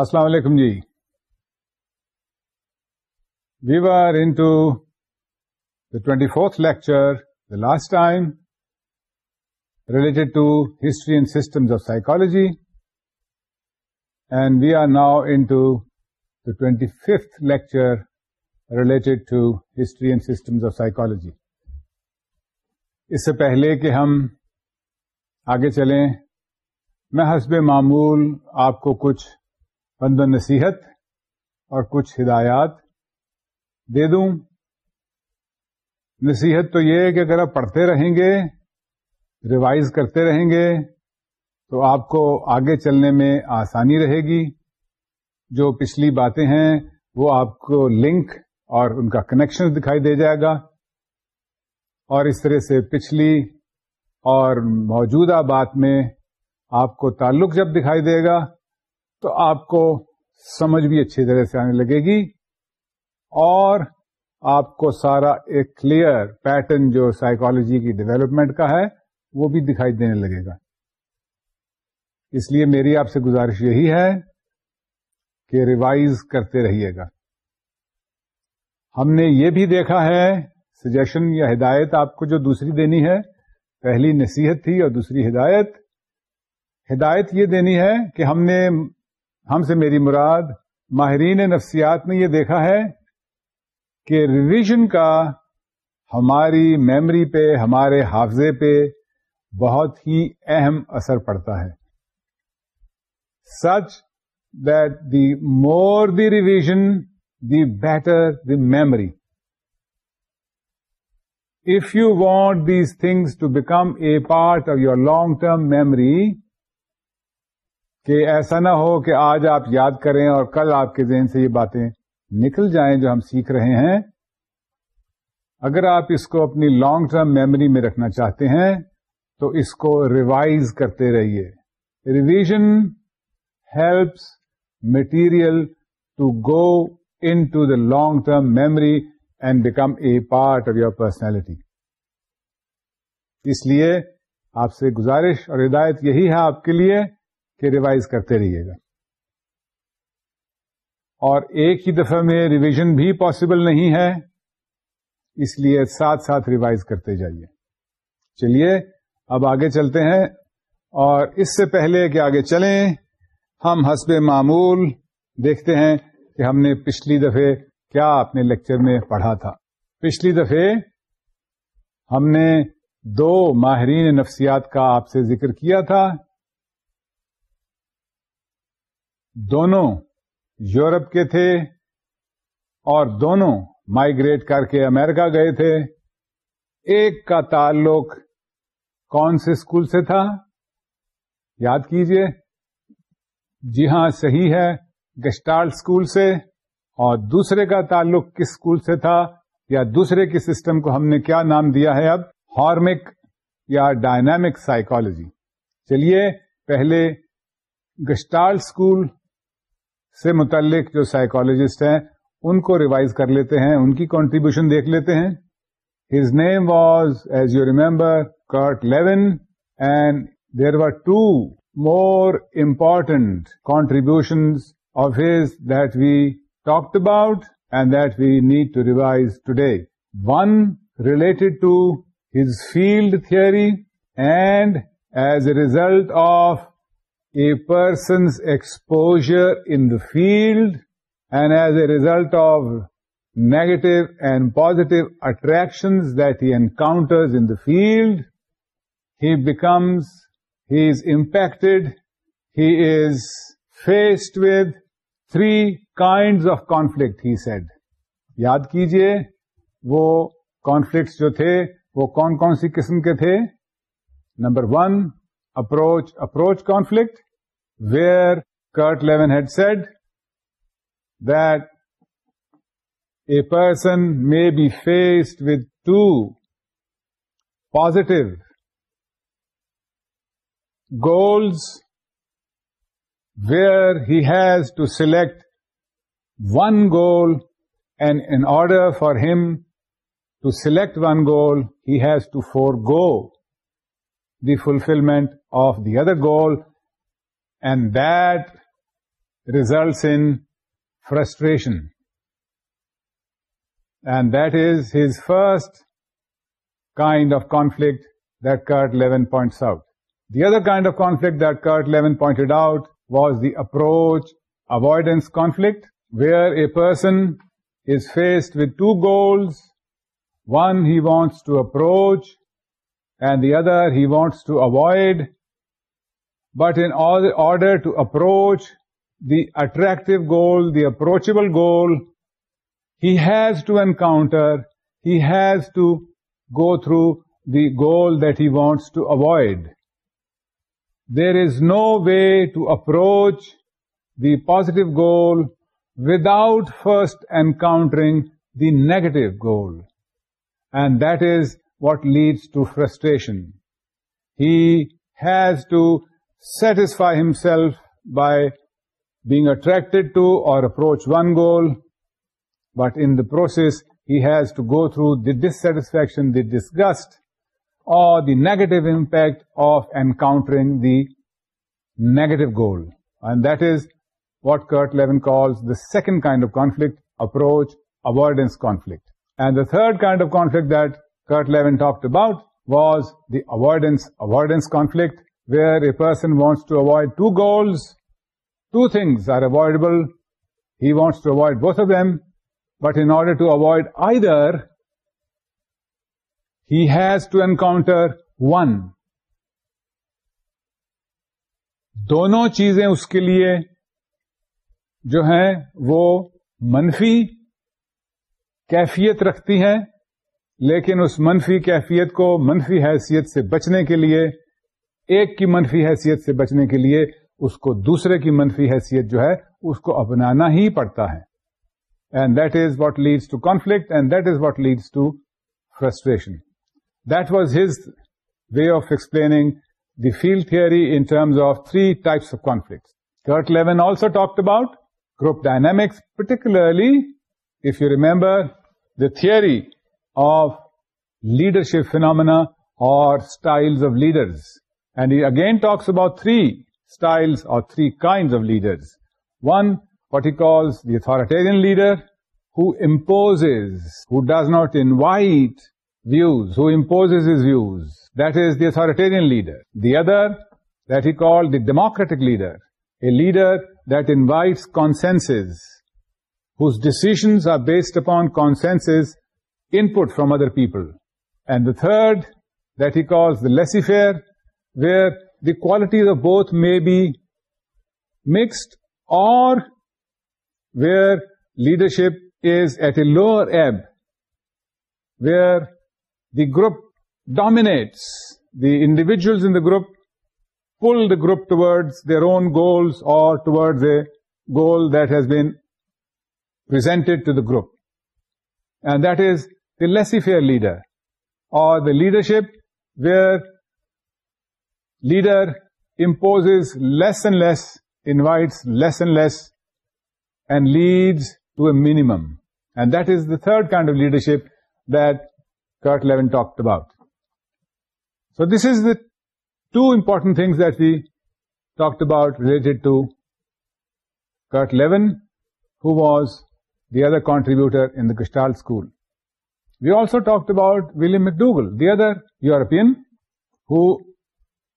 السلام علیکم جی we are into the twenty fourth lecture the last time related to history and systems of psychology and we are now into the twenty fifth lecture related to history and systems of psychology اس سے پہلے کہ ہم آگے چلیں میں حسب معمول آپ کو کچھ بند نصیحت اور کچھ ہدایات دے دوں نصیحت تو یہ ہے کہ اگر آپ پڑھتے رہیں گے ریوائز کرتے رہیں گے تو آپ کو آگے چلنے میں آسانی رہے گی جو پچھلی باتیں ہیں وہ آپ کو لنک اور ان کا کنیکشن دکھائی دے جائے گا اور اس طرح سے پچھلی اور موجودہ بات میں آپ کو تعلق جب دکھائی دے گا تو آپ کو سمجھ بھی اچھی طرح سے آنے لگے گی اور آپ کو سارا ایک کلیئر پیٹرن جو سائیکالوجی کی ڈیولپمنٹ کا ہے وہ بھی دکھائی دینے لگے گا اس لیے میری آپ سے گزارش یہی ہے کہ ریوائز کرتے رہیے گا ہم نے یہ بھی دیکھا ہے سجیشن یا ہدایت آپ کو جو دوسری دینی ہے پہلی نصیحت تھی اور دوسری ہدایت ہدایت یہ دینی ہے کہ ہم نے ہم سے میری مراد ماہرین نفسیات نے یہ دیکھا ہے کہ ریویژن کا ہماری میمری پہ ہمارے حافظے پہ بہت ہی اہم اثر پڑتا ہے such that the more the revision the better the memory if you want these things to become a part of your long term memory کہ ایسا نہ ہو کہ آج آپ یاد کریں اور کل آپ کے ذہن سے یہ باتیں نکل جائیں جو ہم سیکھ رہے ہیں اگر آپ اس کو اپنی لانگ ٹرم میموری میں رکھنا چاہتے ہیں تو اس کو ریوائز کرتے رہیے revision helps material to go into the long term memory and become a part of your personality اس لیے آپ سے گزارش اور ہدایت یہی ہے آپ کے لیے کہ ریوائز کرتے رہیے گا اور ایک ہی دفعہ میں ریویژن بھی پاسبل نہیں ہے اس لیے ساتھ ساتھ ریوائز کرتے جائیے چلیے اب آگے چلتے ہیں اور اس سے پہلے کہ آگے چلیں ہم حسب معمول دیکھتے ہیں کہ ہم نے پچھلی دفعہ کیا اپنے لیکچر میں پڑھا تھا پچھلی دفعہ ہم نے دو ماہرین نفسیات کا آپ سے ذکر کیا تھا دونوں یورپ کے تھے اور دونوں مائگریٹ کر کے امیرکا گئے تھے ایک کا تعلق کون سے اسکول سے تھا یاد کیجئے جی ہاں صحیح ہے گسٹال اسکول سے اور دوسرے کا تعلق کس اسکول سے تھا یا دوسرے کے سسٹم کو ہم نے کیا نام دیا ہے اب ہارمک یا ڈائنامک سائیکولوجی چلیے پہلے گسٹال اسکول سے متعلق جو سائیکالوجسٹ ہیں ان کو ریوائز کر لیتے ہیں ان کی کانٹریبیوشن دیکھ لیتے ہیں his name was as you remember Kurt Lewin and there are two more important contributions of his that we talked about and that we need to revise today one related to his field theory and as a result of person's exposure in the field and as a result of negative and positive attractions that he encounters in the field he becomes he is impacted he is faced with three kinds of conflict he said یاد کیجیے وہ conflicts جو تھے وہ کون کون سی قسم کے تھے number one approach approach conflict where Kurt Lewin had said that a person may be faced with two positive goals where he has to select one goal, and in order for him to select one goal, he has to forego the fulfillment of the other goal, and that results in frustration. And that is his first kind of conflict that Kurt Lewin points out. The other kind of conflict that Kurt Lewin pointed out was the approach avoidance conflict, where a person is faced with two goals. One he wants to approach and the other he wants to avoid. But in order to approach the attractive goal, the approachable goal, he has to encounter, he has to go through the goal that he wants to avoid. There is no way to approach the positive goal without first encountering the negative goal. And that is what leads to frustration. He has to satisfy himself by being attracted to or approach one goal, but in the process he has to go through the dissatisfaction, the disgust, or the negative impact of encountering the negative goal. And that is what Kurt Lewin calls the second kind of conflict, approach avoidance conflict. And the third kind of conflict that Kurt Lewin talked about was the avoidance conflict, where a person wants to avoid two goals, two things are avoidable, he wants to avoid both of them, but in order to avoid either, he has to encounter one. دونوں چیزیں اس کے لیے جو ہیں وہ منفی کیفیت رکھتی ہیں لیکن اس منفی کیفیت کو منفی حیثیت سے بچنے کے لیے ایک کی منفی حیثیت سے بچنے کے لیے اس کو دوسرے کی منفی حیثیت جو ہے اس کو اپنانا ہی پڑتا ہے and that is what leads to conflict and that is what leads to frustration that was his way of explaining the field three terms of three types of conflict Kurt Lewin also talk about group dynamics particularly if you remember the three of leadership phenomena اور style of leaders And he again talks about three styles or three kinds of leaders. One, what he calls the authoritarian leader, who imposes, who does not invite views, who imposes his views. That is the authoritarian leader. The other, that he called the democratic leader, a leader that invites consensus, whose decisions are based upon consensus input from other people. And the third, that he calls the laissez-faire, where the qualities of both may be mixed, or where leadership is at a lower ebb, where the group dominates, the individuals in the group pull the group towards their own goals or towards a goal that has been presented to the group. And that is the laissez-faire leader, or the leadership where leader imposes less and less, invites less and less, and leads to a minimum. And that is the third kind of leadership that Kurt Lewin talked about. So this is the two important things that we talked about related to Kurt Lewin, who was the other contributor in the Gestalt school. We also talked about William McDougall, the other European, who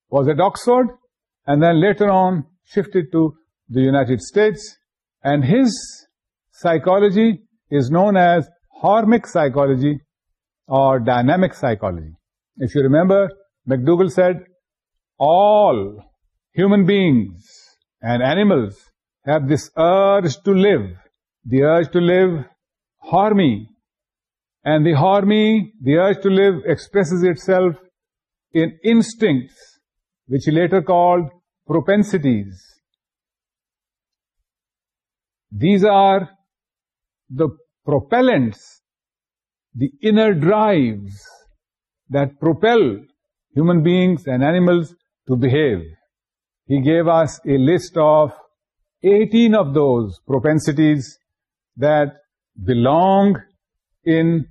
was at Oxford, and then later on shifted to the United States, and his psychology is known as hormic psychology or dynamic psychology. If you remember, McDougall said, all human beings and animals have this urge to live. The urge to live, hormy. And the urge to live expresses itself in instincts which he later called propensities. These are the propellants, the inner drives that propel human beings and animals to behave. He gave us a list of 18 of those propensities that belong in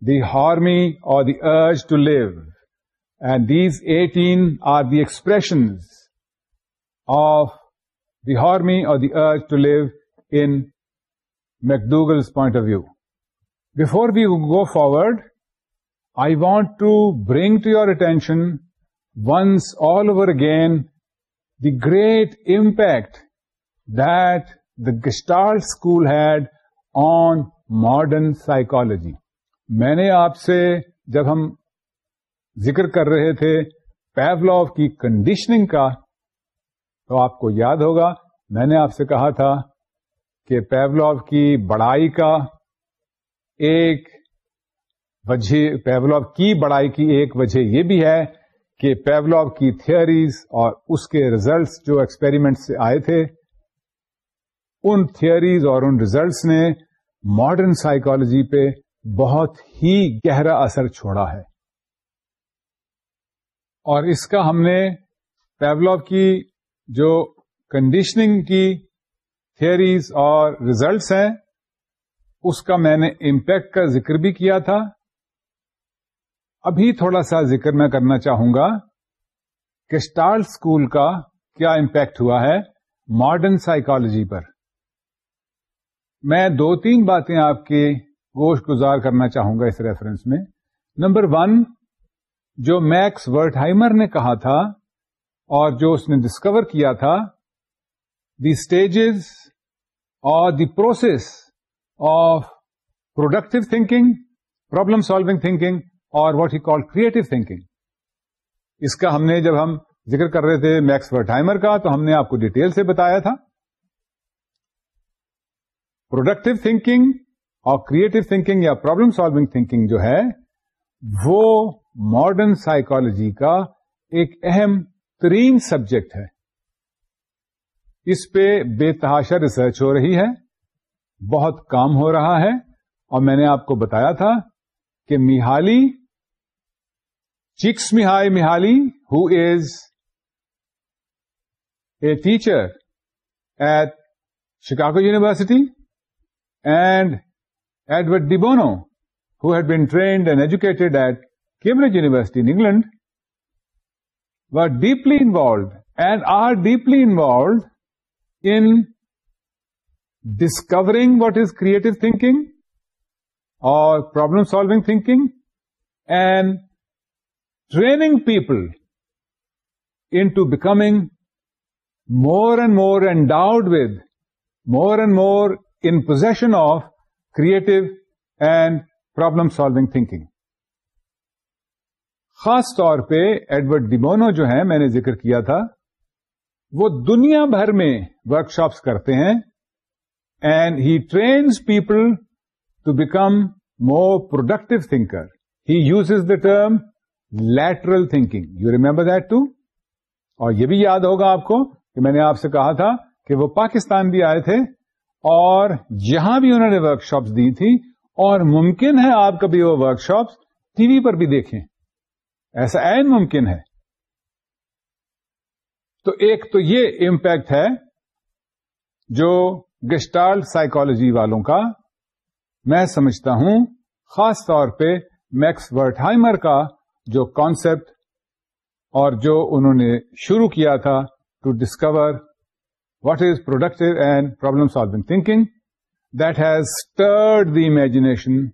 the harmony or the urge to live. And these eighteen are the expressions of the horme urge to live in McDougall point of view before we go forward I want to bring to your attention once all over again the great impact that the Gestalt school had on modern psychology میں نے آپ سے جب ہم ذکر کر رہے تھے پیولاو کی کنڈیشننگ کا تو آپ کو یاد ہوگا میں نے آپ سے کہا تھا کہ پیولاف کی بڑائی کا ایک وجہ پیولاف کی بڑائی کی ایک وجہ یہ بھی ہے کہ پیولاف کی تھیئریز اور اس کے ریزلٹس جو ایکسپیریمنٹ سے آئے تھے ان تھیئریز اور ان ریزلٹس نے ماڈرن سائیکالوجی پہ بہت ہی گہرا اثر چھوڑا ہے اور اس کا ہم نے پیولاب کی جو کنڈیشننگ کی تھیئریز اور ریزلٹس ہیں اس کا میں نے امپیکٹ کا ذکر بھی کیا تھا ابھی تھوڑا سا ذکر میں کرنا چاہوں گا کہ اسٹار اسکول کا کیا امپیکٹ ہوا ہے ماڈرن سائیکالوجی پر میں دو تین باتیں آپ کے گوشت گزار کرنا چاہوں گا اس ریفرنس میں نمبر ون جو میکس ورٹہائمر ہائمر نے کہا تھا اور جو اس نے ڈسکور کیا تھا دی اسٹیجز اور the process of productive thinking problem solving thinking اور what he call creative thinking اس کا ہم نے جب ہم ذکر کر رہے تھے میکس ورٹہائمر ہائمر کا تو ہم نے آپ کو ڈیٹیل سے بتایا تھا پروڈکٹیو تھنکنگ اور کریٹو تھنکنگ یا پرابلم سالوگ تھنکنگ جو ہے وہ ماڈرن سائیکولوجی کا ایک اہم ترین سبجیکٹ ہے اس پہ بے تحاشا ریسرچ ہو رہی ہے بہت کام ہو رہا ہے اور میں نے آپ کو بتایا تھا کہ Mihaly Csikszentmihalyi is a teacher at Chicago University and Edward de Bono who had been trained and educated at Cambridge University in England were deeply involved and are deeply involved in discovering what is creative thinking or problem-solving thinking and training people into becoming more and more endowed with, more and more in possession of creative and problem-solving thinking. خاص طور پہ Edward ڈیمونو جو ہے میں نے ذکر کیا تھا وہ دنیا بھر میں ورک شاپس کرتے ہیں and he trains people to become more productive thinker he uses as the term lateral thinking you remember that too اور یہ بھی یاد ہوگا آپ کو کہ میں نے آپ سے کہا تھا کہ وہ پاکستان بھی آئے تھے اور یہاں بھی انہوں نے ورک شاپس دی تھی اور ممکن ہے آپ کبھی وہ ورک شاپس ٹی وی پر بھی دیکھیں ایسا این ممکن ہے تو ایک تو یہ امپیکٹ ہے جو گسٹال سائیکالوجی والوں کا میں سمجھتا ہوں خاص طور پہ میکس ورٹہائمر ہائمر کا جو کانسپٹ اور جو انہوں نے شروع کیا تھا to discover what is productive and problem solving thinking that has stirred the imagination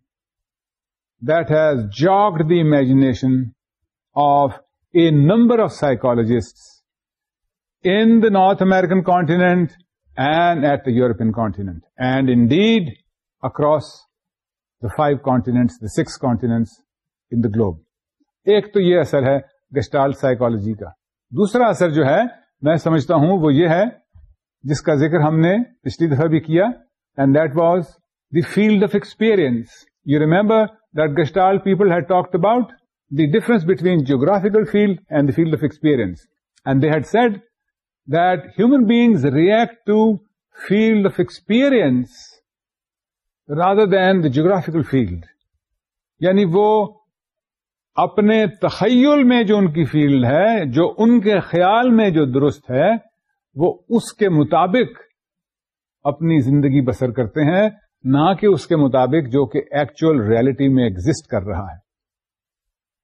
that has jogged the imagination of a number of psychologists in the North American continent and at the European continent. And indeed across the five the the six continents in the globe ایک تو یہ اثر ہے Gestalt psychology کا دوسرا اثر جو ہے میں سمجھتا ہوں وہ یہ ہے جس کا ذکر ہم نے پچھلی دفعہ بھی کیا and that was the field of experience you remember that Gestalt people had talked about the difference between geographical field and the field of experience and they had said that human beings react to field of experience rather than the geographical field یعنی وہ اپنے تخیل میں جو ان کی field ہے جو ان کے خیال میں جو درست ہے وہ اس کے مطابق اپنی زندگی بسر کرتے ہیں نہ کہ اس کے مطابق جو کہ ایکچوئل ریالٹی میں ایگزٹ کر رہا ہے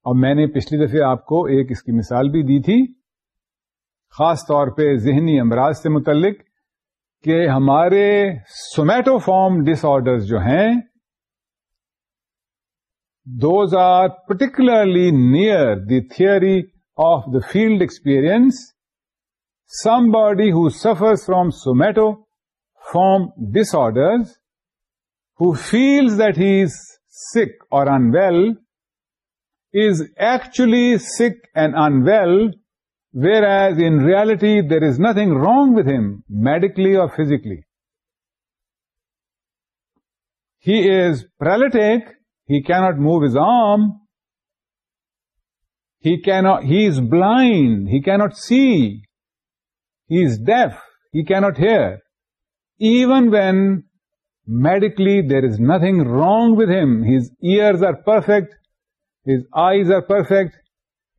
اور میں نے پچھلی دفعہ آپ کو ایک اس کی مثال بھی دی تھی خاص طور پہ ذہنی امراض سے متعلق کہ ہمارے سومیٹو فارم ڈس آرڈر جو ہیں those are particularly near the three of the field experience somebody who suffer from somatoform disorders who feels that he is sick اور unwell is actually sick and unwell, whereas in reality there is nothing wrong with him, medically or physically. He is paralytic, he cannot move his arm, he is blind, he cannot see, he is deaf, he cannot hear. Even when medically there is nothing wrong with him, his ears are perfect, his eyes are perfect,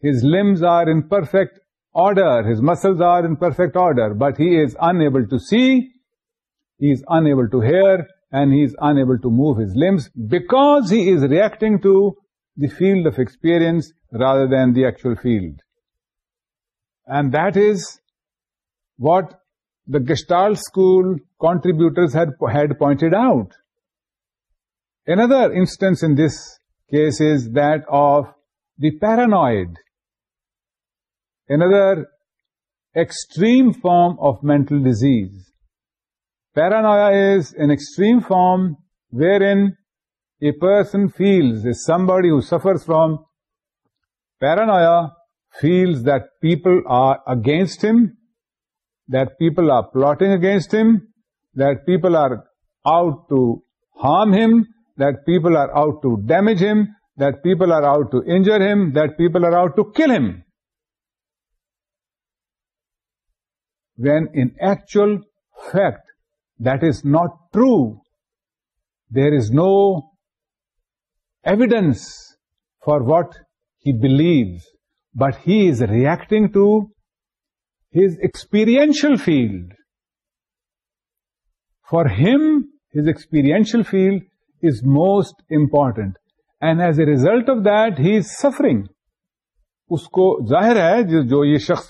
his limbs are in perfect order, his muscles are in perfect order, but he is unable to see, he is unable to hear, and he is unable to move his limbs because he is reacting to the field of experience rather than the actual field. And that is what the Gestalt school contributors had pointed out. Another instance in this case is that of the paranoid, another extreme form of mental disease. Paranoia is an extreme form wherein a person feels, is somebody who suffers from paranoia, feels that people are against him, that people are plotting against him, that people are out to harm him, that people are out to damage him, that people are out to injure him, that people are out to kill him. When in actual fact, that is not true. There is no evidence for what he believes, but he is reacting to his experiential field. For him, his experiential field most important and as a result of that he suffering اس کو ظاہر ہے جو یہ شخص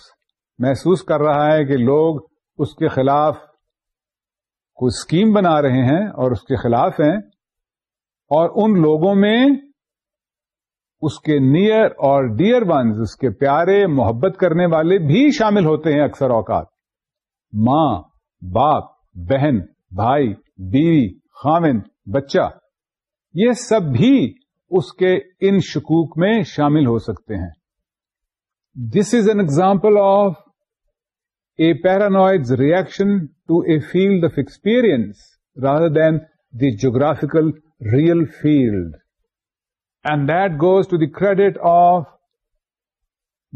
محسوس کر رہا ہے کہ لوگ اس کے خلاف کوئی اسکیم بنا رہے ہیں اور اس کے خلاف ہیں اور ان لوگوں میں اس کے نیئر اور ڈیئر ونز اس کے پیارے محبت کرنے والے بھی شامل ہوتے ہیں اکثر اوقات ماں باپ بہن بھائی بیوی خامن بچہ یہ سب بھی اس کے ان شکوک میں شامل ہو سکتے ہیں this is an example of a paranoid reaction to a field of experience rather than the geographical real field and goes to the credit of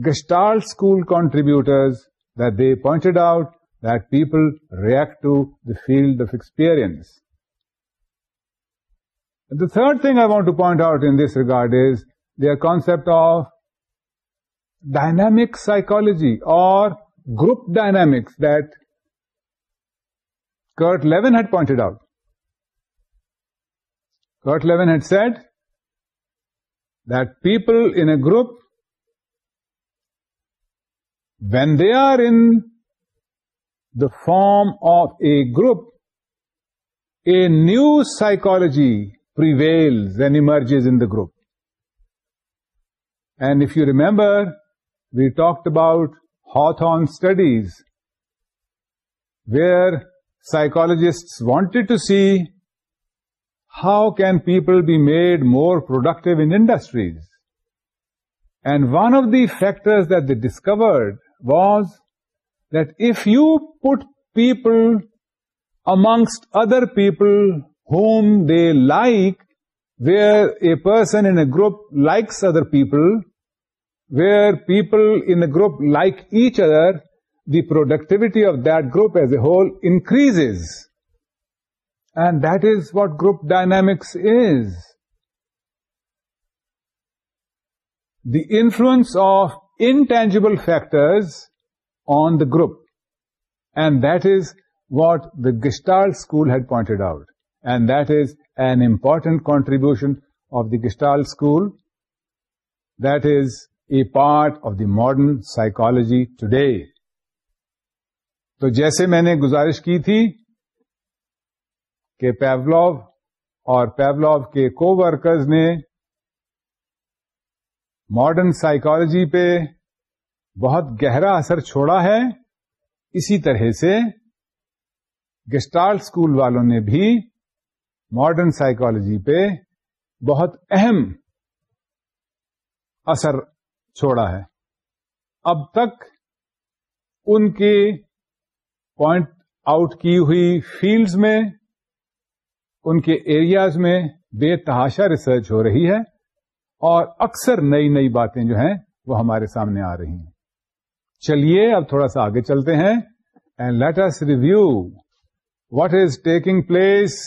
Gestalt school contributors they pointed out people react to the field of experience And the third thing I want to point out in this regard is their concept of dynamic psychology or group dynamics that Kurt Lewin had pointed out. Kurt Lewin had said that people in a group, when they are in the form of a group, a new psychology prevails and emerges in the group. And if you remember, we talked about Hawthorne studies, where psychologists wanted to see how can people be made more productive in industries. And one of the factors that they discovered was that if you put people amongst other people whom they like, where a person in a group likes other people, where people in a group like each other, the productivity of that group as a whole increases. And that is what group dynamics is. The influence of intangible factors on the group. And that is what the Gestalt school had pointed out. And that is an important contribution of the Gestalt school that is a part of the modern psychology today تو جیسے میں نے گزارش کی تھی کہ Pavlov اور Pavlov کے کو ورکرز نے ماڈرن سائیکالوجی پہ بہت گہرا اثر چھوڑا ہے اسی طرح سے گسٹال اسکول والوں نے بھی ماڈرن سائیکالوجی پہ بہت اہم اثر چھوڑا ہے اب تک ان کے پوائنٹ آؤٹ کی ہوئی فیلڈز میں ان کے ایریاز میں بے تحاشا ریسرچ ہو رہی ہے اور اکثر نئی نئی باتیں جو ہیں وہ ہمارے سامنے آ رہی ہیں چلیے اب تھوڑا سا آگے چلتے ہیں and S review what is taking place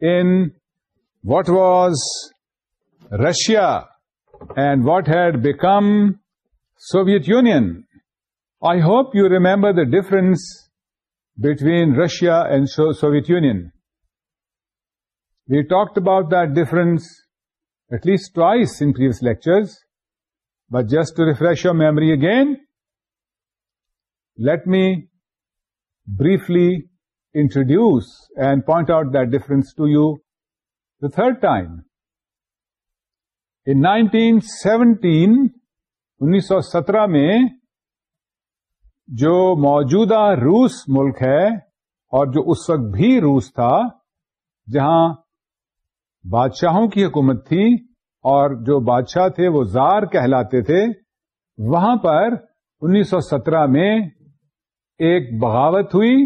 in what was Russia and what had become Soviet Union. I hope you remember the difference between Russia and Soviet Union. We talked about that difference at least twice in previous lectures, but just to refresh your memory again, let me briefly introduce and point out that difference to you the third time in nineteen seventeen انیس سو سترہ میں جو موجودہ روس ملک ہے اور جو اس وقت بھی روس تھا جہاں بادشاہوں کی حکومت تھی اور جو بادشاہ تھے وہ زار کہلاتے تھے وہاں پر انیس سو سترہ میں ایک بغاوت ہوئی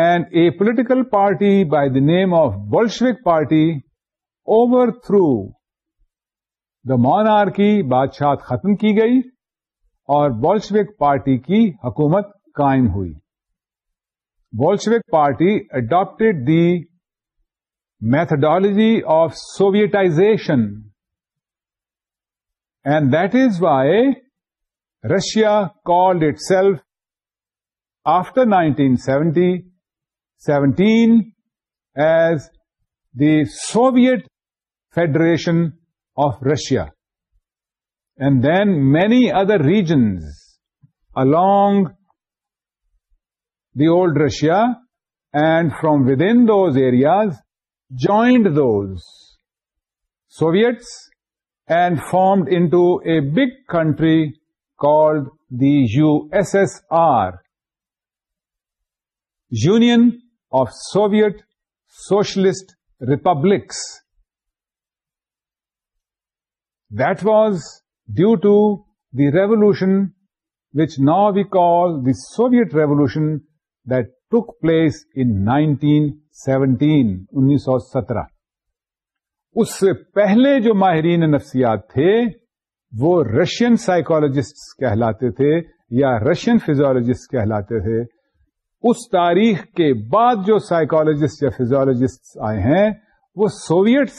and a political party by the name of Bolshevik party over through the مان آر کی بادشاہ ختم کی گئی اور بالشوک پارٹی کی حکومت کائم ہوئی Bolshevik party adopted the methodology of Sovietization and that is why Russia called itself after nineteen seventy 1917 as the Soviet Federation of Russia. And then many other regions along the old Russia, and from within those areas joined those Soviets and formed into a big country called the USSR, Union of Soviet Socialist Republics that was due to the revolution which now we call the Soviet revolution that took place in nineteen 1917. انیس سو سترہ اس سے پہلے جو ماہرین نفسیات تھے وہ رشین سائیکولوجسٹ کہلاتے تھے یا رشین فیزولوجسٹ کہلاتے تھے اس تاریخ کے بعد جو سائیکولوجسٹ یا فیزیولوجسٹ آئے ہیں وہ سوویٹ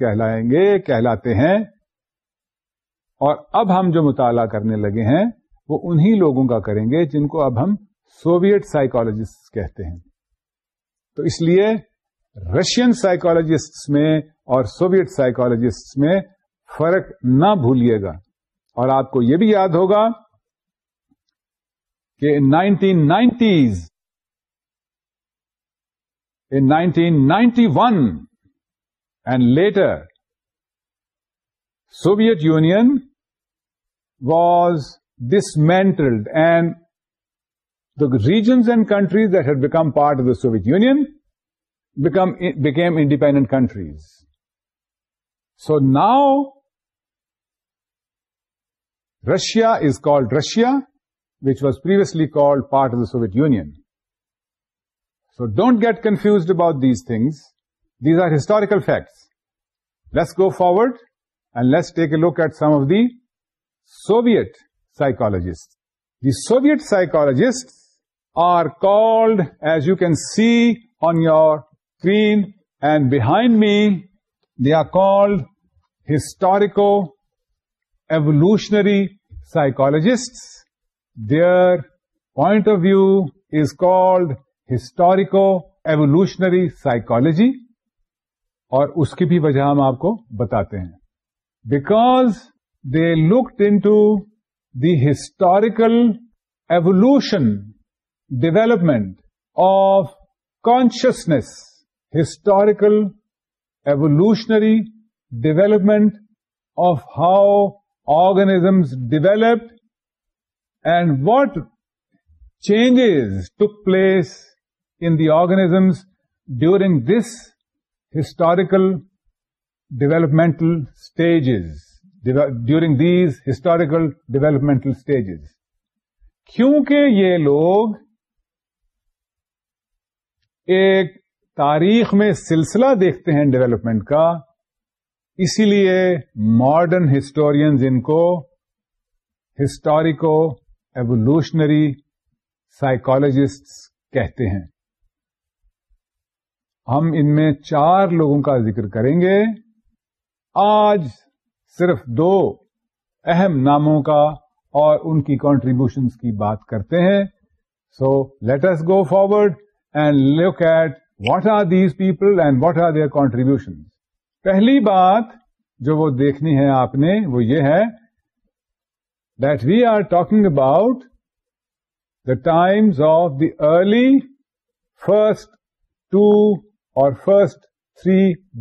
کہلائیں گے کہلاتے ہیں اور اب ہم جو مطالعہ کرنے لگے ہیں وہ انہی لوگوں کا کریں گے جن کو اب ہم سوویٹ سائیکولوجسٹ کہتے ہیں تو اس لیے رشین سائیکالوجسٹ میں اور سوویٹ سائیکالوجسٹ میں فرق نہ بھولیے گا اور آپ کو یہ بھی یاد ہوگا in 1990s, in 1991 and later, Soviet Union was dismantled, and the regions and countries that had become part of the Soviet Union became independent countries. So now Russia is called Russia, which was previously called part of the Soviet Union. So don't get confused about these things. These are historical facts. Let's go forward and let's take a look at some of the Soviet psychologists. The Soviet psychologists are called, as you can see on your screen and behind me, they are called historico-evolutionary psychologists. Their point of view is called historical evolutionary psychology اور اس کی بھی وجہ ہم آپ کو بتاتے ہیں because they look in historical evolution development of consciousness historical evolutionary development of how organisms developed and what changes to place in the organisms during this historical developmental during these historical developmental stage کیونکہ یہ لوگ ایک تاریخ میں سلسلہ دیکھتے ہیں development کا اسی لیے ماڈرن ہسٹورینز ان کو ہسٹوریکو ایولیوشنری سائیکالوجسٹ کہتے ہیں ہم ان میں چار لوگوں کا ذکر کریں گے آج صرف دو اہم ناموں کا اور ان کی کانٹریبیوشنس کی بات کرتے ہیں so let us go forward and look at what are these people and what are their contribution پہلی بات جو وہ دیکھنی ہے آپ نے وہ یہ ہے that we are talking about the times of the early first two or first three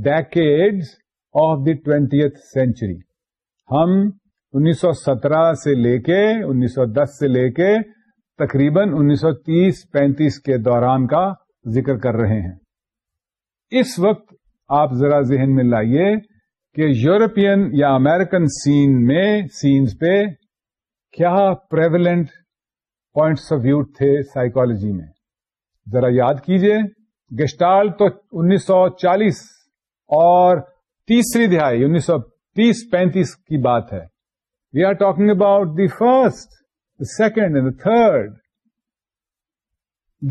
decades of the twentieth century ہم انیس سو سترہ سے لے کے انیس سو دس سے لے کے تقریباً انیس سو تیس پینتیس کے دوران کا ذکر کر رہے ہیں اس وقت آپ ذرا ذہن میں لائیے کہ یورپین یا امیرکن سین میں سینز پہ کیا پریویلنٹ پوائنٹس آف ویو تھے سائیکالوجی میں ذرا یاد کیجئے گسٹال تو انیس سو چالیس اور تیسری دہائی انیس سو تیس پینتیس کی بات ہے we are talking about the first second and the third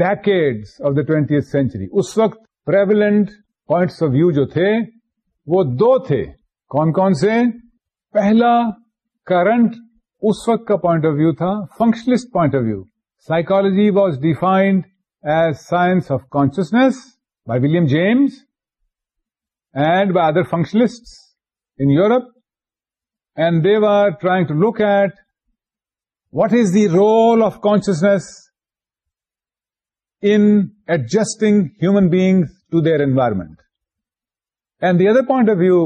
decade of the twentieth century اس وقت پریویلنٹ پوائنٹس آف ویو جو تھے وہ دو تھے کون کون سے پہلا کرنٹ اس وقت کا پوائنٹ آف ویو تھا functionalist point of view psychology was defined as science of consciousness by William James and by other functionalist in Europe and they are trying to look at what is the role of consciousness in adjusting human beings to their environment and the other point of view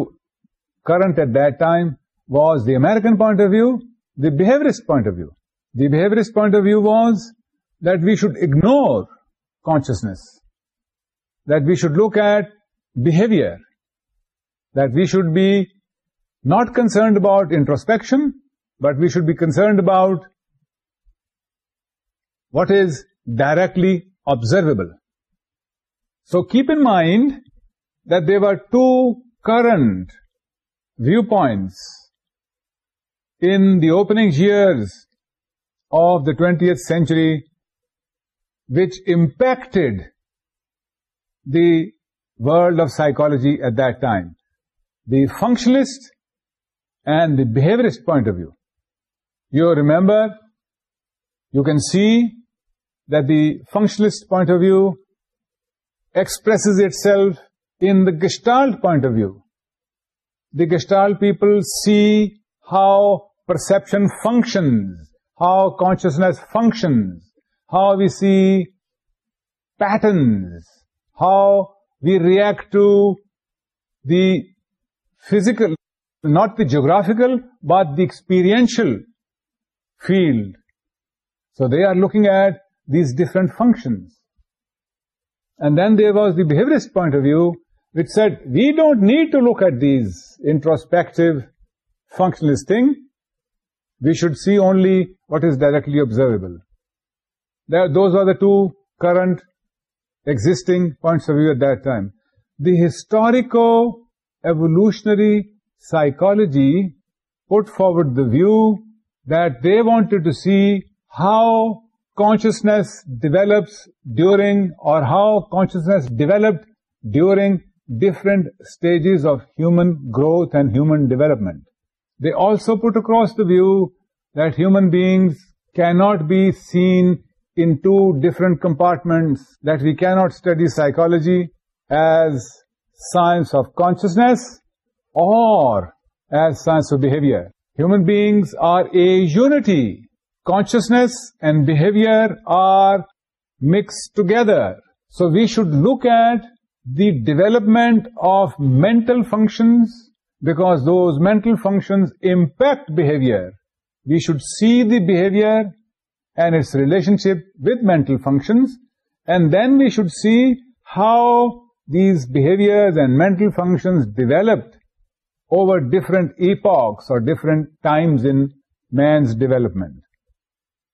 current at that time was the American point of view the behaviorist point of view. The behaviorist point of view was that we should ignore consciousness, that we should look at behavior, that we should be not concerned about introspection, but we should be concerned about what is directly observable. So keep in mind that there were two current viewpoints in the opening years of the 20th century, which impacted the world of psychology at that time, the functionalist and the behaviorist point of view. You remember, you can see that the functionalist point of view expresses itself in the Gestalt point of view. The Gestalt people see how perception functions, how consciousness functions, how we see patterns, how we react to the physical, not the geographical, but the experiential field. So they are looking at these different functions. And then there was the behaviorist point of view, which said, we don't need to look at these introspective functionalist thing, we should see only what is directly observable. Those are the two current existing points of view at that time. The historico-evolutionary psychology put forward the view that they wanted to see how consciousness develops during, or how consciousness developed during different stages of human growth and human development. They also put across the view that human beings cannot be seen in two different compartments, that we cannot study psychology as science of consciousness or as science of behavior. Human beings are a unity. Consciousness and behavior are mixed together. So we should look at the development of mental functions because those mental functions impact behavior. We should see the behavior and its relationship with mental functions, and then we should see how these behaviors and mental functions developed over different epochs or different times in man's development.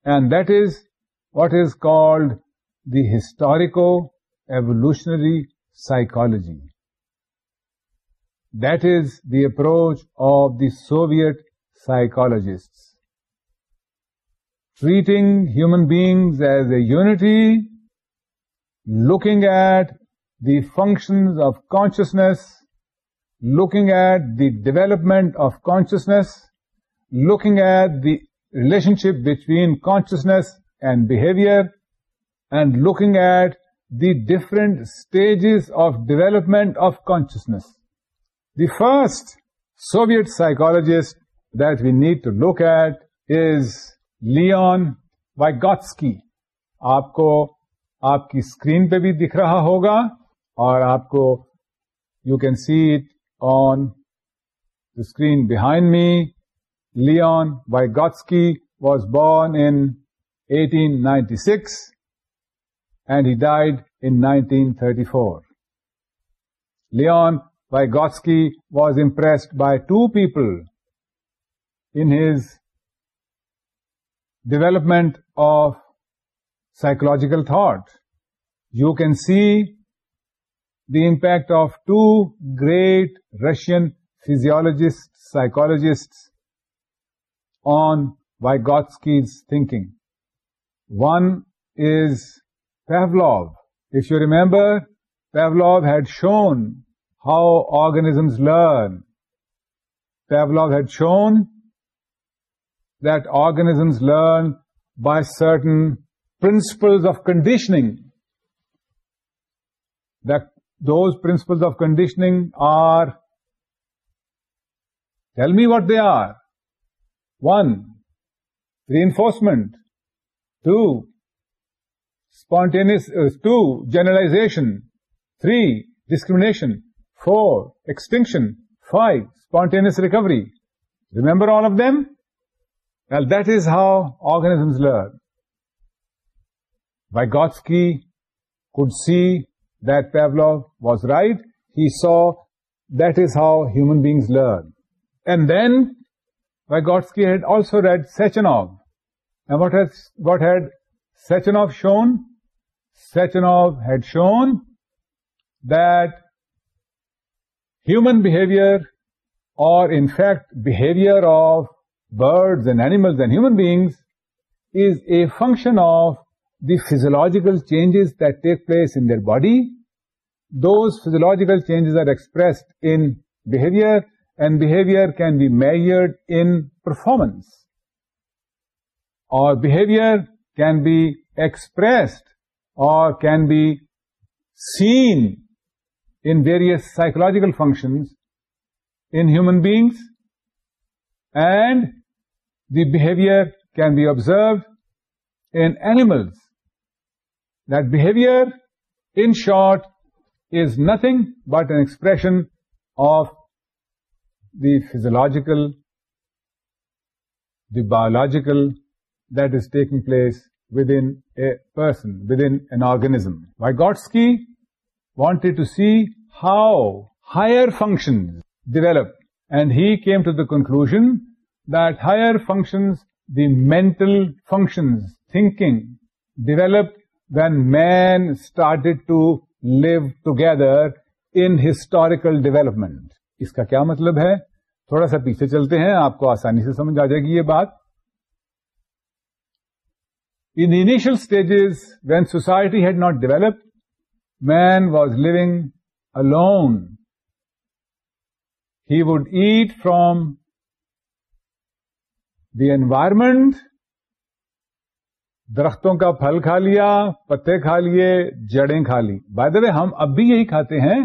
And that is what is called the historico-evolutionary psychology. That is the approach of the Soviet psychologists. Treating human beings as a unity, looking at the functions of consciousness, looking at the development of consciousness, looking at the relationship between consciousness and behavior, and looking at the different stages of development of consciousness. The first Soviet psychologist that we need to look at is Leon Vygotsky. آپ کو آپ کی screen پہ بھی دکھ رہا ہوگا اور آپ کو you can see it on the screen behind me Leone Vygotsky was born in eighteen ninety six and he died in nineteen thirty four Leone Vygotsky was impressed by two people in his development of psychological thought. You can see the impact of two great Russian physiologists, psychologists on Vygotsky's thinking. One is Pavlov. If you remember, Pavlov had shown how organisms learn. Pavlov had shown that organisms learn by certain principles of conditioning. That those principles of conditioning are, tell me what they are. 1, reinforcement. 2, uh, generalization. 3, discrimination. 4. Extinction. 5. Spontaneous recovery. Remember all of them? Well, that is how organisms learn. Vygotsky could see that Pavlov was right. He saw that is how human beings learn. And then Vygotsky had also read Sechenov. And what had Sechenov shown? Sechenov had shown that human behavior, or in fact behavior of birds and animals and human beings, is a function of the physiological changes that take place in their body. Those physiological changes are expressed in behavior, and behavior can be measured in performance. Or behavior can be expressed or can be seen in various psychological functions in human beings, and the behavior can be observed in animals. That behavior, in short, is nothing but an expression of the physiological, the biological that is taking place within a person, within an organism. Vygotsky wanted to see how higher functions develop and he came to the conclusion that higher functions, the mental functions, thinking developed when man started to live together in historical development. اس کا کیا مطلب ہے تھوڑا سا پیچھے چلتے ہیں آپ کو آسانی سے سمجھ آ جائے گی یہ بات in initial stages when society had not developed man was living alone. He would eat from the environment, درختوں کا پھل کھا لیا پتے کھا لیے جڑیں کھا لی دا وے ہم اب بھی یہی کھاتے ہیں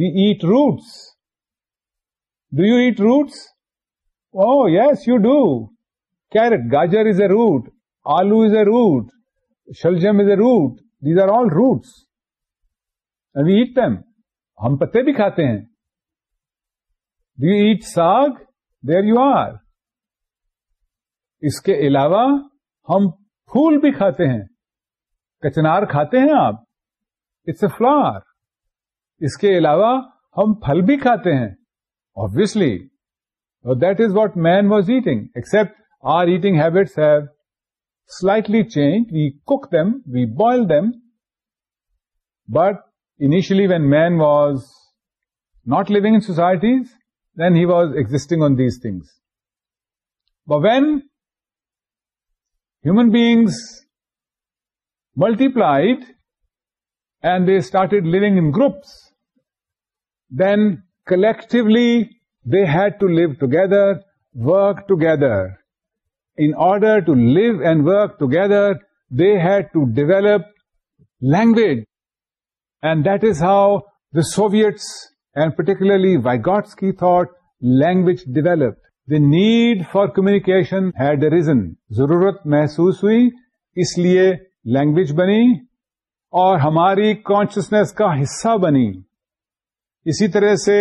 we eat roots do you eat roots oh yes you do carrot گاجر از اے روٹ آلو is a root شلجم is a root these are all roots we eat ہم پتے بھی کھاتے ہیں do you eat saag there you are اس کے علاوہ ہم پھول بھی کھاتے ہیں کچنار کھاتے ہیں آپ اٹس اے فلاور اس کے علاوہ ہم پھل بھی کھاتے ہیں obviously that is what man was eating except our eating have slightly changed. We cook them, we boil them. But initially when man was not living in societies, then he was existing on these things. But when human beings multiplied and they started living in groups, then collectively they had to live together, work together. In order to live and work together they had to develop language and that is how the Soviets and particularly Vygotsky thought language develop the need for communication had a reason ضرورت محسوس ہوئی اس لیے language بنی اور ہماری consciousness کا حصہ بنی اسی طرح سے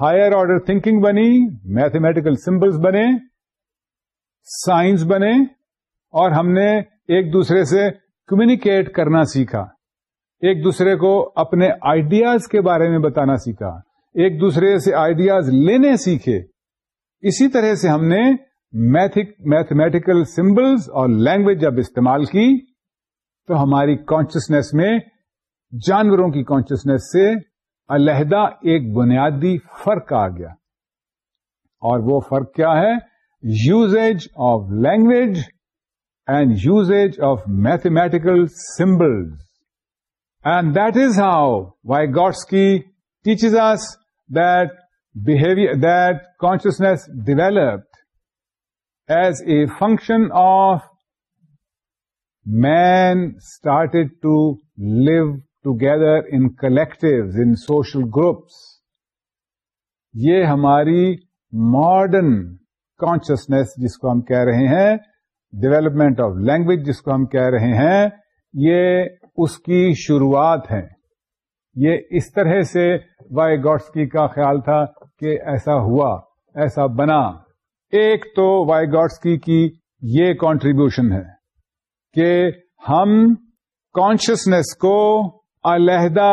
ہائر آرڈر تھنکنگ بنی میتھمیٹیکل سمبلس بنے سائنس بنے اور ہم نے ایک دوسرے سے کمیونیکیٹ کرنا سیکھا ایک دوسرے کو اپنے آئیڈیاز کے بارے میں بتانا سیکھا ایک دوسرے سے آئیڈیاز لینے سیکھے اسی طرح سے ہم نے میتھمیٹیکل سمبلس اور لینگویج جب استعمال کی تو ہماری کانشیسنیس میں جانوروں کی کانشیسنیس سے علیحدہ ایک بنیادی فرق آ گیا اور وہ فرق کیا ہے usage of language and usage of mathematical symbols and that is how Vygotsky teachers that behaviour that consciousness developed as a function of man started to live together in collectives in social groups یہ ہماری modern consciousness جس کو ہم کہہ رہے ہیں development of language جس کو ہم کہہ رہے ہیں یہ اس کی شروعات ہے یہ اس طرح سے وائی گاڈسکی کا خیال تھا کہ ایسا ہوا ایسا بنا ایک تو وائی گاڈسکی کی یہ کانٹریبیوشن ہے کہ ہم کانشیسنیس کو علیحدہ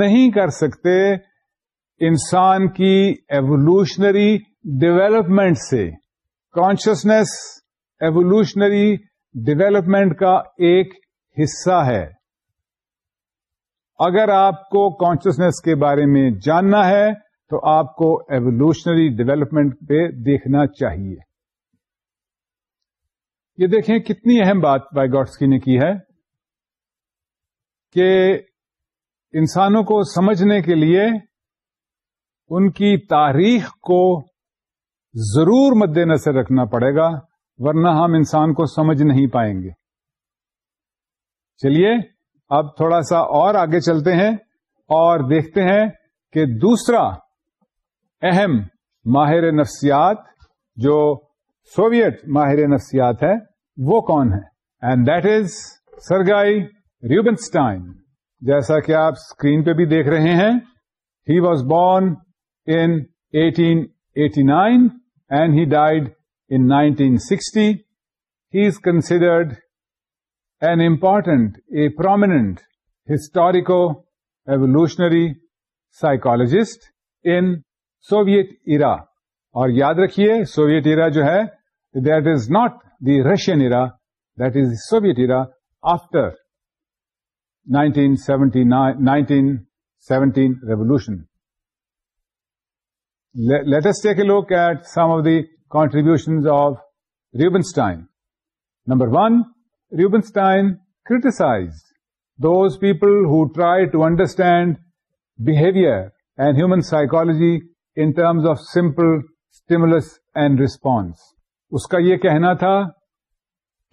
نہیں کر سکتے انسان کی ایولیوشنری ڈیویلپمنٹ سے کانشیسنیس ایوولوشنری ڈیویلپمنٹ کا ایک حصہ ہے اگر آپ کو کانشیسنیس کے بارے میں جاننا ہے تو آپ کو ایوولوشنری ڈیویلپمنٹ پہ دیکھنا چاہیے یہ دیکھیں کتنی اہم بات بائی کی نے کی ہے کہ انسانوں کو سمجھنے کے لیے ان کی تاریخ کو ضرور مد نظر رکھنا پڑے گا ورنہ ہم انسان کو سمجھ نہیں پائیں گے چلیے اب تھوڑا سا اور آگے چلتے ہیں اور دیکھتے ہیں کہ دوسرا اہم ماہر نفسیات جو سوویت ماہر نفسیات ہے وہ کون ہے and that is Sergei Rubinstein جیسا کہ آپ اسکرین پہ بھی دیکھ رہے ہیں he was born in nine and he died in nineteen sixty he is considered an important a prominent historico psychologist in in Soviet era اور یاد رکھیے سوویٹ ایرا جو ہے that is not the Russian era that is the Soviet era after 1917 nineteen revolution a look at some of the contributions of Rubinstein number one Rubinstein criticise those people who try to understand behaviour and human psychology in terms of simple stimulus and response اس کا یہ کہنا تھا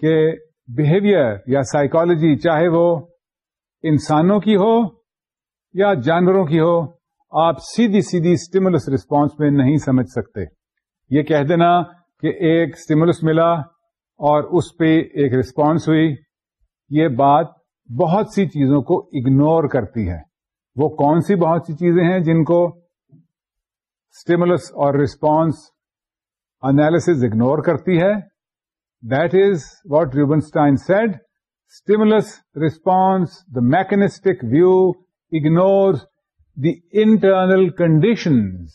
کہ behaviour یا psychology چاہے وہ انسانوں کی ہو یا جانوروں کی ہو آپ سیدھی سیدھی اسٹیمولس ریسپانس میں نہیں سمجھ سکتے یہ کہہ دینا کہ ایک اسٹیمولس ملا اور اس پہ ایک ریسپانس ہوئی یہ بات بہت سی چیزوں کو اگنور کرتی ہے وہ کون سی بہت سی چیزیں ہیں جن کو اسٹیمولس اور ریسپانس انالس اگنور کرتی ہے that is what Rubinstein said stimulus response the mechanistic view ignore the internal conditions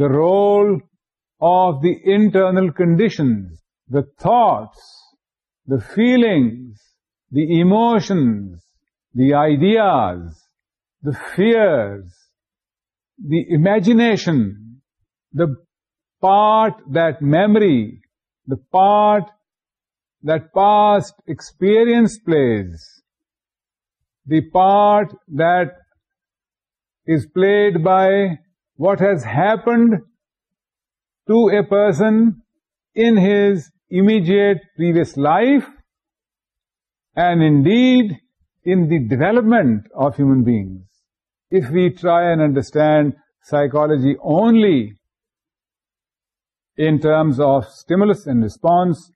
the role of the internal conditions the thoughts the feelings the emotions the ideas the fears the imagination the part the memory the part that past experience plays the part that is played by what has happened to a person in his immediate previous life, and indeed in the development of human beings. If we try and understand psychology only in terms of stimulus and response,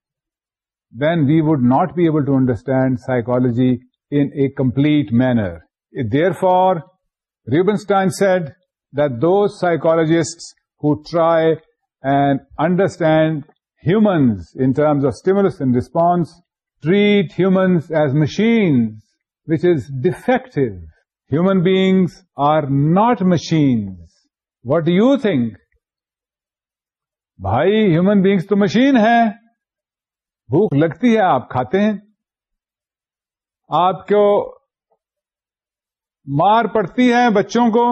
then we would not be able to understand psychology in a complete manner. Therefore, Rubenstein said that those psychologists who try and understand humans in terms of stimulus and response treat humans as machines, which is defective. Human beings are not machines. What do you think? بھائی human beings تو machine ہے بھوک لگتی ہے آپ کھاتے ہیں آپ کو مار پڑتی ہے بچوں کو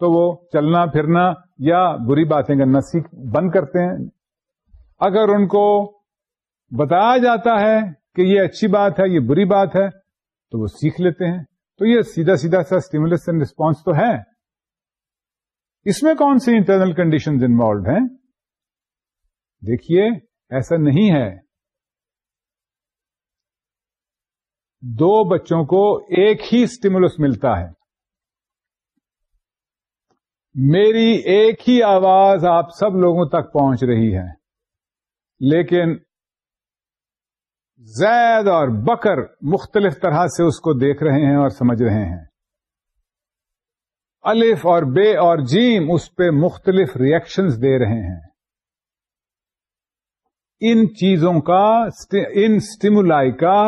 تو وہ چلنا پھرنا یا بری باتیں کرنا سیکھ بند کرتے ہیں اگر ان کو بتایا جاتا ہے کہ یہ اچھی بات ہے یہ بری بات ہے تو وہ سیکھ لیتے ہیں تو یہ سیدھا سیدھا سا اسٹیمولس اینڈ ریسپانس تو ہے اس میں کون سی انٹرنل کنڈیشن انوالوڈ ہیں دیکھیے ایسا نہیں ہے دو بچوں کو ایک ہی اسٹیمولس ملتا ہے میری ایک ہی آواز آپ سب لوگوں تک پہنچ رہی ہے لیکن زید اور بکر مختلف طرح سے اس کو دیکھ رہے ہیں اور سمجھ رہے ہیں الف اور بے اور جیم اس پہ مختلف ریئیکشنز دے رہے ہیں ان چیزوں کا ان سٹیمو کا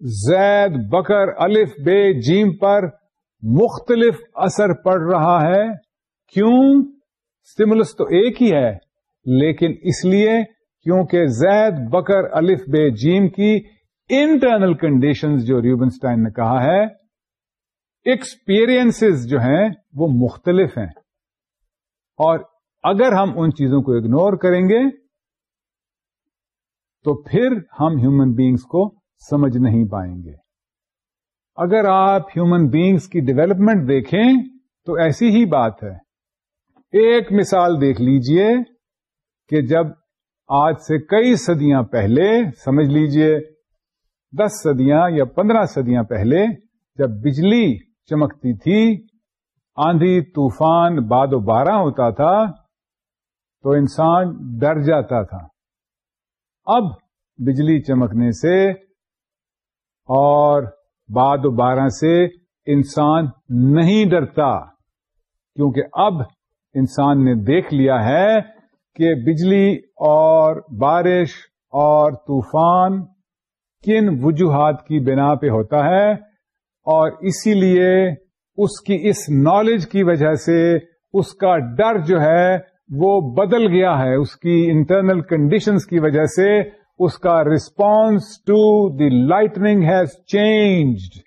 زید بکر الف بے جیم پر مختلف اثر پڑ رہا ہے کیوں اسٹیمولس تو ایک ہی ہے لیکن اس لیے کیونکہ زید بکر الف بے جیم کی انٹرنل کنڈیشن جو ریوبنسٹائن نے کہا ہے ایکسپیرئنس جو ہیں وہ مختلف ہیں اور اگر ہم ان چیزوں کو اگنور کریں گے تو پھر ہم ہیومن بیگس کو سمجھ نہیں پائیں گے اگر آپ ہیومن بینگس کی ڈیولپمنٹ دیکھیں تو ایسی ہی بات ہے ایک مثال دیکھ لیجئے کہ جب آج سے کئی صدیاں پہلے سمجھ لیجئے دس صدیاں یا پندرہ صدیاں پہلے جب بجلی چمکتی تھی آندھی طوفان باد و بارہ ہوتا تھا تو انسان ڈر جاتا تھا اب بجلی چمکنے سے اور بعد دوبارہ سے انسان نہیں ڈرتا کیونکہ اب انسان نے دیکھ لیا ہے کہ بجلی اور بارش اور طوفان کن وجوہات کی بنا پہ ہوتا ہے اور اسی لیے اس کی اس نالج کی وجہ سے اس کا ڈر جو ہے وہ بدل گیا ہے اس کی انٹرنل کنڈیشنز کی وجہ سے uska response to the lightning has changed.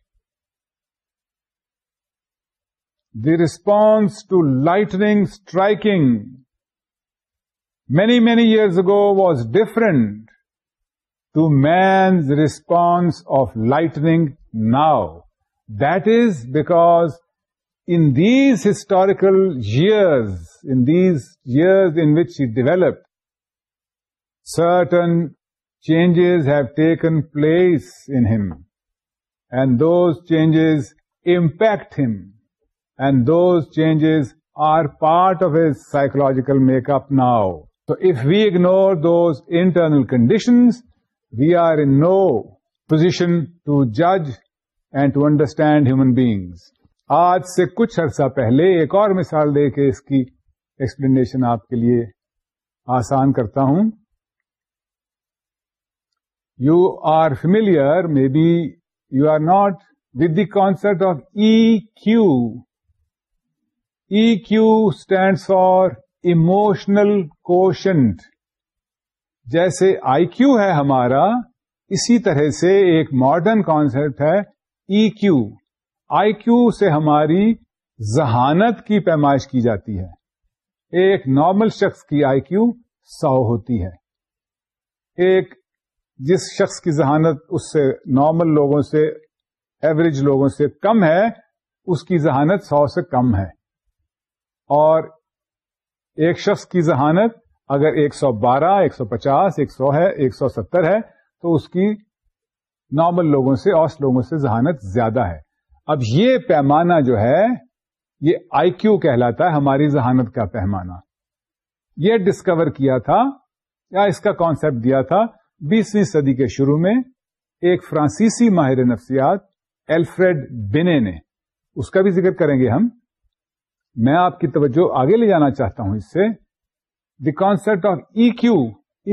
The response to lightning striking many, many years ago was different to man's response of lightning now. That is because in these historical years, in which he developed certain changes have taken place in him and those changes impact him and those changes are part of his psychological makeup now. So if we ignore those internal conditions, we are in no position to judge and to understand human beings. آج سے کچھ عرصہ پہلے ایک اور مثال دے کے اس کی ایکسپلینیشن آپ کے لیے آسان کرتا ہوں you are familiar maybe be you are with the the concept of E Q E Q Quotient. For emotional quotient جیسے آئی کیو ہے ہمارا اسی طرح سے ایک ماڈرن کانسپٹ ہے ای کیو آئی کیو سے ہماری ذہانت کی پیمائش کی جاتی ہے ایک نارمل شخص کی آئی کیو سو ہوتی ہے ایک جس شخص کی ذہانت اس سے نارمل لوگوں سے ایوریج لوگوں سے کم ہے اس کی ذہانت سو سے کم ہے اور ایک شخص کی ذہانت اگر ایک سو بارہ ایک سو پچاس ایک سو ہے ایک سو ستر ہے تو اس کی نارمل لوگوں سے اور لوگوں سے ذہانت زیادہ ہے اب یہ پیمانہ جو ہے یہ آئی کیو کہلاتا ہے ہماری ذہانت کا پیمانہ یہ ڈسکور کیا تھا یا اس کا کانسیپٹ دیا تھا بیسویں صدی کے شروع میں ایک فرانسیسی ماہر نفسیات ایلفریڈ بینے نے اس کا بھی ذکر کریں گے ہم میں آپ کی توجہ آگے لے جانا چاہتا ہوں اس سے the concept of E Q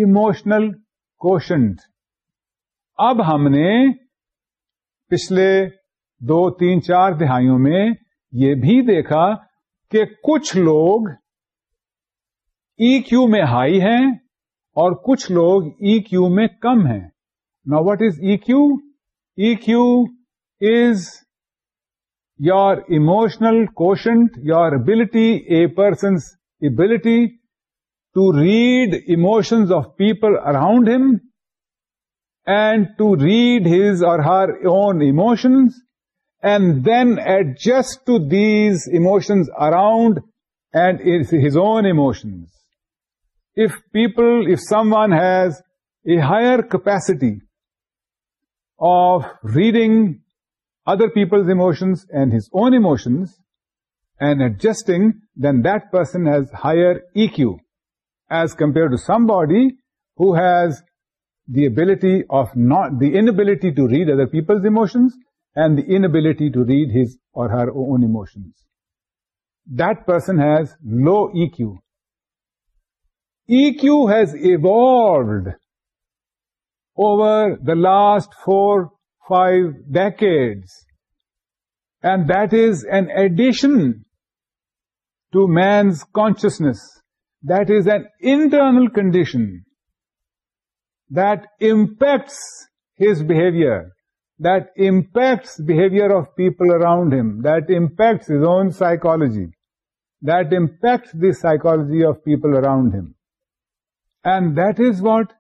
emotional quotient اب ہم نے پچھلے دو تین چار دہائیوں میں یہ بھی دیکھا کہ کچھ لوگ ای کیو میں ہائی ہیں اور کچھ لوگ ای e کیو میں کم ہیں نا what is E E Q Q is your emotional quotient your ability a person's ability to read emotions of people around him and to read his or her own emotions and then adjust to these emotions around and his own emotions if someone has a higher capacity of reading other people's emotions and his own emotions and adjusting, then that person has higher EQ as compared to somebody who has the ability of the inability to read other people's emotions and the inability to read his or her own emotions. That person has low EQ. EQ has evolved over the last 4-5 decades, and that is an addition to man's consciousness. That is an internal condition that impacts his behavior, that impacts behavior of people around him, that impacts his own psychology, that impacts the psychology of people around him. And that is what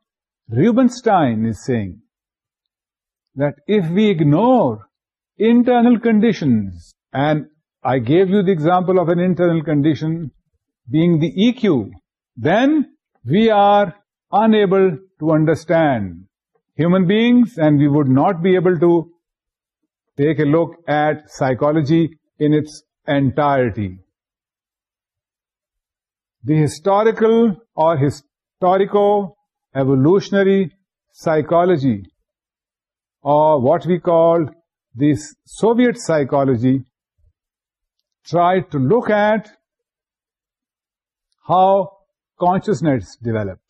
Rubinstein is saying, that if we ignore internal conditions, and I gave you the example of an internal condition being the EQ, then we are unable to understand human beings, and we would not be able to take a look at psychology in its entirety. The historical or Historico-evolutionary psychology, or what we call this Soviet psychology, tried to look at how consciousness developed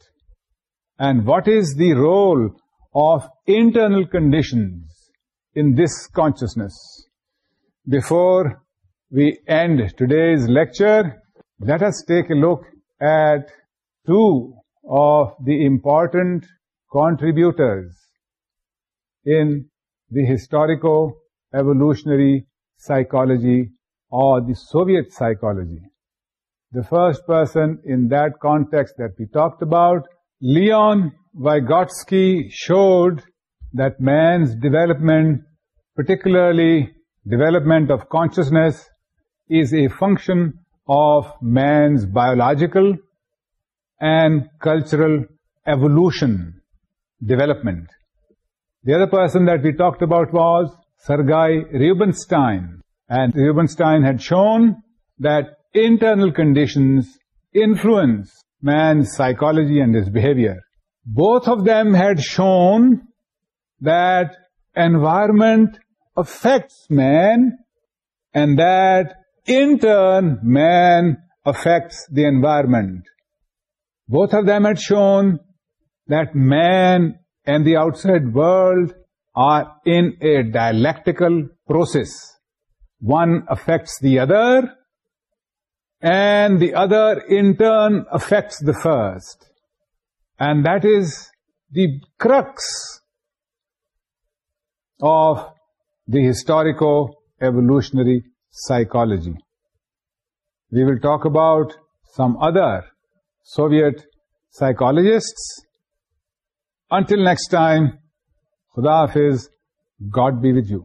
and what is the role of internal conditions in this consciousness. Before we end today's lecture, let us take a look at two of the important contributors in the historico-evolutionary psychology or the Soviet psychology. The first person in that context that we talked about, Leon Vygotsky, showed that man's development, particularly development of consciousness, is a function of man's biological and cultural evolution, development. The other person that we talked about was Sergei Rubinstein. And Rubinstein had shown that internal conditions influence man's psychology and his behavior. Both of them had shown that environment affects man, and that in turn man affects the environment. Both of them had shown that man and the outside world are in a dialectical process. One affects the other, and the other in turn affects the first. And that is the crux of the historico-evolutionary psychology. We will talk about some other Soviet psychologist until next time خدا حافظ God be with you